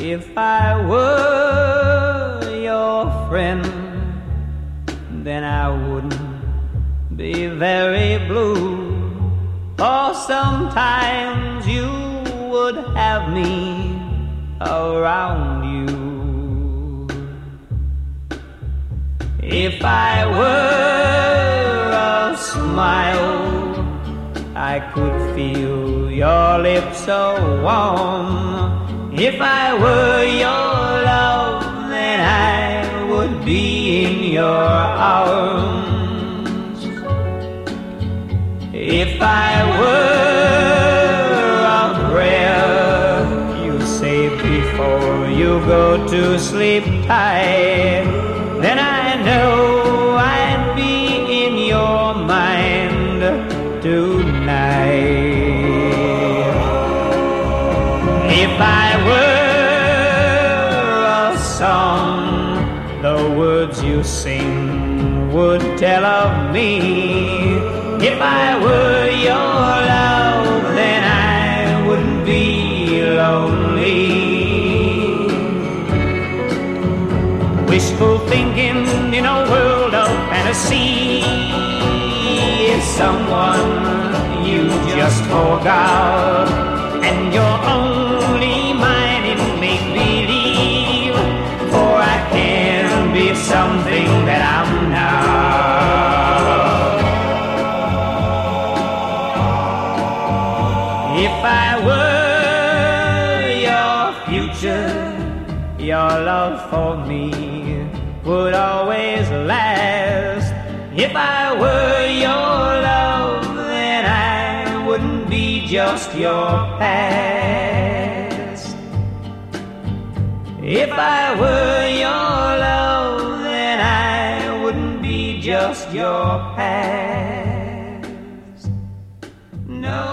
If I were your friend, then I wouldn't be very blue. For sometimes you would have me around you. If I were a smile, I could feel your lips so warm. If I were your love, then I would be in your arms. If I were a prayer, you say before you go to sleep tight, then I know I'd be in your mind tonight. You sing would tell of me. If I were your love, then I wouldn't be lonely. Wishful thinking in a world of fantasy is someone you just forgot, and you're something that I'm not. If I were your future, your love for me would always last. If I were your love, then I wouldn't be just your past. If I were your just your past. No,